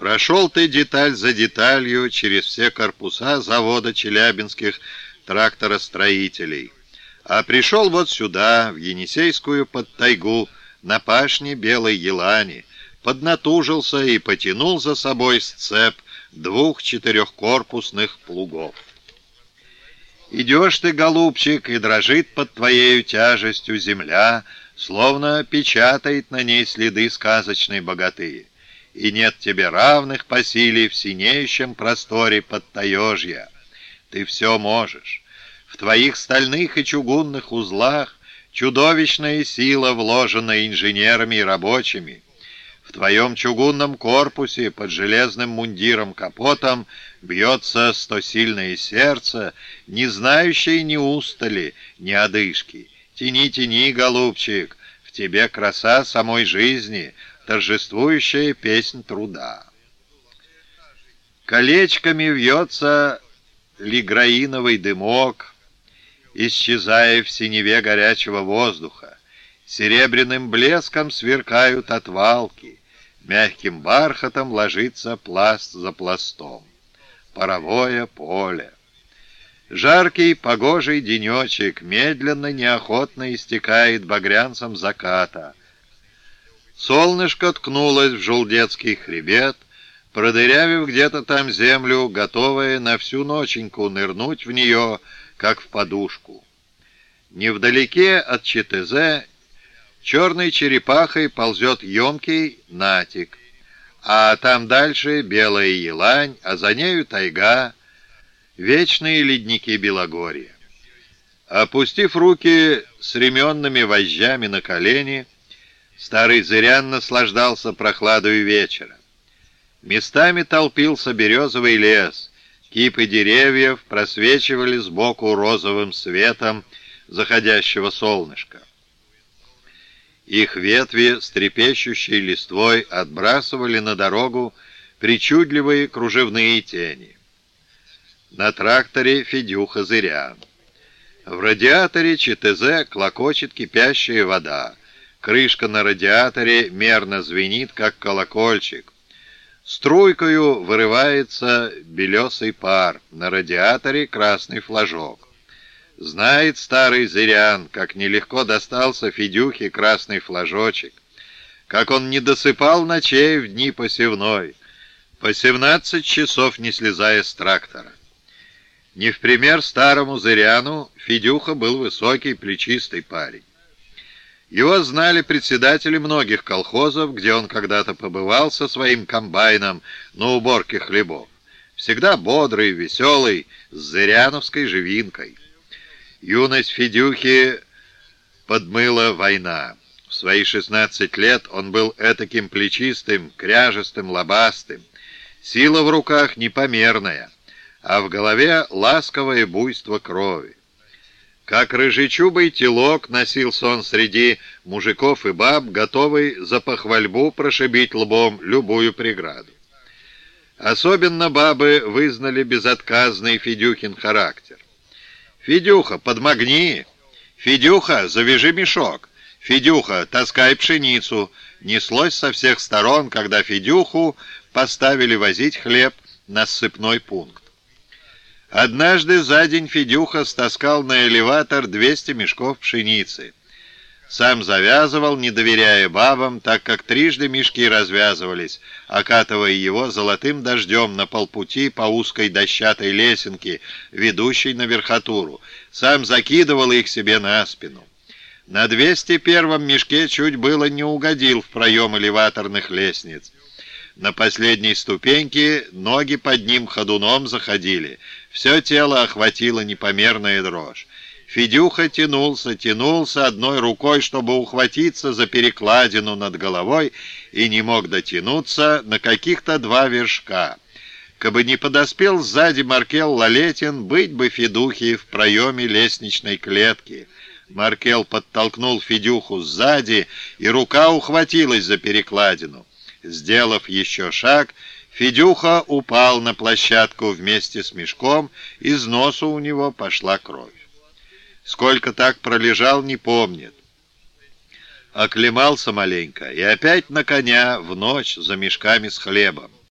Прошел ты деталь за деталью через все корпуса завода челябинских тракторостроителей, а пришел вот сюда, в Енисейскую под тайгу, на пашне Белой Елани, поднатужился и потянул за собой сцеп двух четырехкорпусных плугов. Идешь ты, голубчик, и дрожит под твоею тяжестью земля, словно печатает на ней следы сказочной богаты и нет тебе равных по силе в синеющем просторе под Таежья. Ты все можешь. В твоих стальных и чугунных узлах чудовищная сила, вложенная инженерами и рабочими. В твоем чугунном корпусе под железным мундиром-капотом бьется стосильное сердце, не знающее ни устали, ни одышки. Тяни, тяни, голубчик, в тебе краса самой жизни — торжествующая песнь труда. Колечками вьется лиграиновый дымок, исчезая в синеве горячего воздуха. Серебряным блеском сверкают отвалки, мягким бархатом ложится пласт за пластом. Паровое поле. Жаркий погожий денечек медленно, неохотно истекает багрянцем заката — Солнышко ткнулось в желдецкий хребет, продырявив где-то там землю, готовая на всю ноченьку нырнуть в нее, как в подушку. Невдалеке от ЧТЗ черной черепахой ползет емкий натик, а там дальше белая елань, а за нею тайга, вечные ледники Белогорья. Опустив руки с ременными вожжами на колени, Старый зырян наслаждался прохладой вечера. Местами толпился березовый лес. Кипы деревьев просвечивали сбоку розовым светом заходящего солнышка. Их ветви с трепещущей листвой отбрасывали на дорогу причудливые кружевные тени. На тракторе Федюха Зырян. В радиаторе ЧТЗ клокочет кипящая вода. Крышка на радиаторе мерно звенит, как колокольчик. Струйкою вырывается белесый пар, на радиаторе красный флажок. Знает старый зырян, как нелегко достался Федюхе красный флажочек, как он не досыпал ночей в дни посевной, по семнадцать часов не слезая с трактора. Не в пример старому зыряну Федюха был высокий, плечистый парень. Его знали председатели многих колхозов, где он когда-то побывал со своим комбайном на уборке хлебов. Всегда бодрый, веселый, с зыряновской живинкой. Юность Федюхи подмыла война. В свои 16 лет он был этаким плечистым, кряжестым, лобастым. Сила в руках непомерная, а в голове ласковое буйство крови. Как рыжечубый телок носился он среди мужиков и баб, готовый за похвальбу прошибить лбом любую преграду. Особенно бабы вызнали безотказный Федюхин характер. «Федюха, подмогни! Федюха, завяжи мешок! Федюха, таскай пшеницу!» Неслось со всех сторон, когда Федюху поставили возить хлеб на ссыпной пункт. Однажды за день Федюха стаскал на элеватор 200 мешков пшеницы. Сам завязывал, не доверяя бабам, так как трижды мешки развязывались, окатывая его золотым дождем на полпути по узкой дощатой лесенке, ведущей на верхотуру. Сам закидывал их себе на спину. На 201-м мешке чуть было не угодил в проем элеваторных лестниц. На последней ступеньке ноги под ним ходуном заходили. Все тело охватило непомерная дрожь. Федюха тянулся, тянулся одной рукой, чтобы ухватиться за перекладину над головой, и не мог дотянуться на каких-то два вершка. Кабы не подоспел сзади Маркел Лалетин, быть бы Федухи в проеме лестничной клетки. Маркел подтолкнул Федюху сзади, и рука ухватилась за перекладину. Сделав еще шаг, Федюха упал на площадку вместе с мешком, из носа у него пошла кровь. Сколько так пролежал, не помнит. Оклемался маленько и опять на коня в ночь за мешками с хлебом.